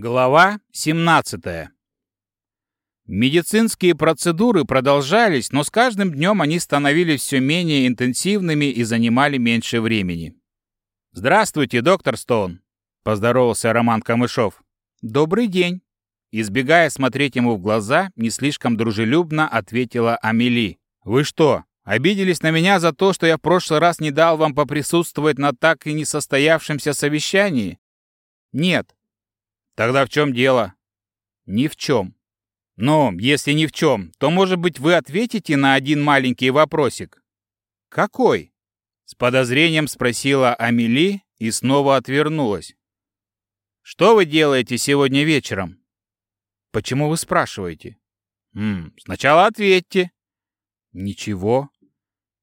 Глава 17. Медицинские процедуры продолжались, но с каждым днем они становились все менее интенсивными и занимали меньше времени. «Здравствуйте, доктор Стоун», — поздоровался Роман Камышов. «Добрый день». Избегая смотреть ему в глаза, не слишком дружелюбно ответила Амели. «Вы что, обиделись на меня за то, что я в прошлый раз не дал вам поприсутствовать на так и не состоявшемся совещании?» «Нет». «Тогда в чем дело?» «Ни в чем». «Ну, если ни в чем, то, может быть, вы ответите на один маленький вопросик?» «Какой?» С подозрением спросила Амели и снова отвернулась. «Что вы делаете сегодня вечером?» «Почему вы спрашиваете?» «М, «Сначала ответьте». «Ничего».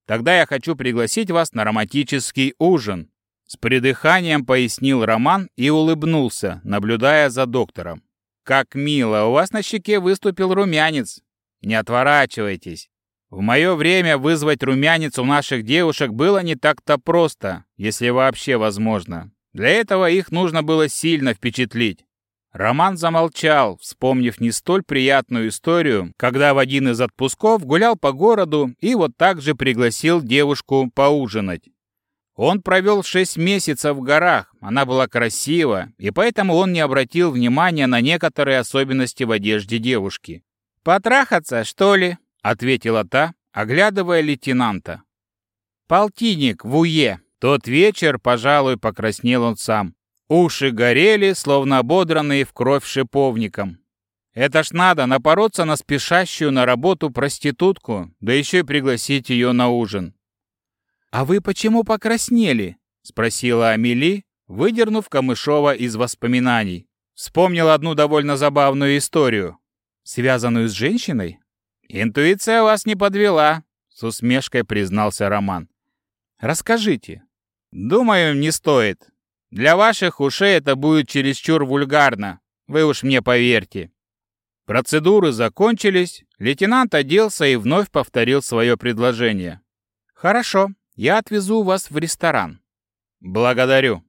«Тогда я хочу пригласить вас на романтический ужин», с придыханием пояснил Роман и улыбнулся, наблюдая за доктором. «Как мило, у вас на щеке выступил румянец. Не отворачивайтесь. В мое время вызвать румянец у наших девушек было не так-то просто, если вообще возможно. Для этого их нужно было сильно впечатлить. Роман замолчал, вспомнив не столь приятную историю, когда в один из отпусков гулял по городу и вот так же пригласил девушку поужинать. Он провел шесть месяцев в горах, она была красива, и поэтому он не обратил внимания на некоторые особенности в одежде девушки. «Потрахаться, что ли?» ответила та, оглядывая лейтенанта. Полтинник в уе. Тот вечер, пожалуй, покраснел он сам. Уши горели, словно ободранные в кровь шиповником. Это ж надо напороться на спешащую на работу проститутку, да еще и пригласить ее на ужин. «А вы почему покраснели?» — спросила Амели, выдернув Камышова из воспоминаний. Вспомнила одну довольно забавную историю. «Связанную с женщиной?» «Интуиция вас не подвела», — с усмешкой признался Роман. «Расскажите». «Думаю, не стоит. Для ваших ушей это будет чересчур вульгарно. Вы уж мне поверьте». Процедуры закончились, лейтенант оделся и вновь повторил свое предложение. «Хорошо, я отвезу вас в ресторан». «Благодарю».